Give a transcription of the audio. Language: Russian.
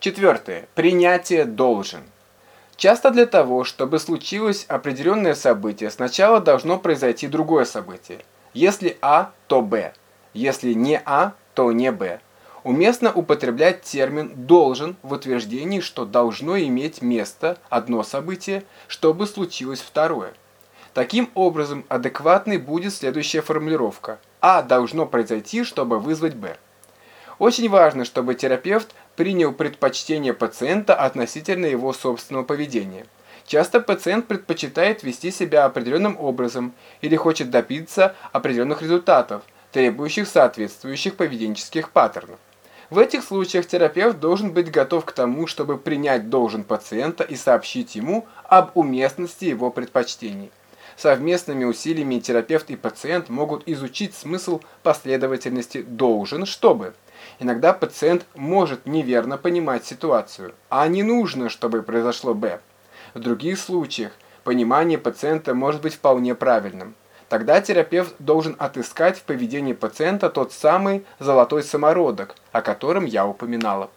Четвертое. Принятие должен. Часто для того, чтобы случилось определенное событие, сначала должно произойти другое событие. Если А, то Б. Если не А, то не Б. Уместно употреблять термин «должен» в утверждении, что должно иметь место одно событие, чтобы случилось второе. Таким образом, адекватной будет следующая формулировка. А должно произойти, чтобы вызвать Б. Очень важно, чтобы терапевт принял предпочтение пациента относительно его собственного поведения. Часто пациент предпочитает вести себя определенным образом или хочет добиться определенных результатов, требующих соответствующих поведенческих паттернов. В этих случаях терапевт должен быть готов к тому, чтобы принять должен пациента и сообщить ему об уместности его предпочтений. Совместными усилиями терапевт и пациент могут изучить смысл последовательности «должен», чтобы Иногда пациент может неверно понимать ситуацию, а не нужно, чтобы произошло «Б». В других случаях понимание пациента может быть вполне правильным. Тогда терапевт должен отыскать в поведении пациента тот самый золотой самородок, о котором я упоминала.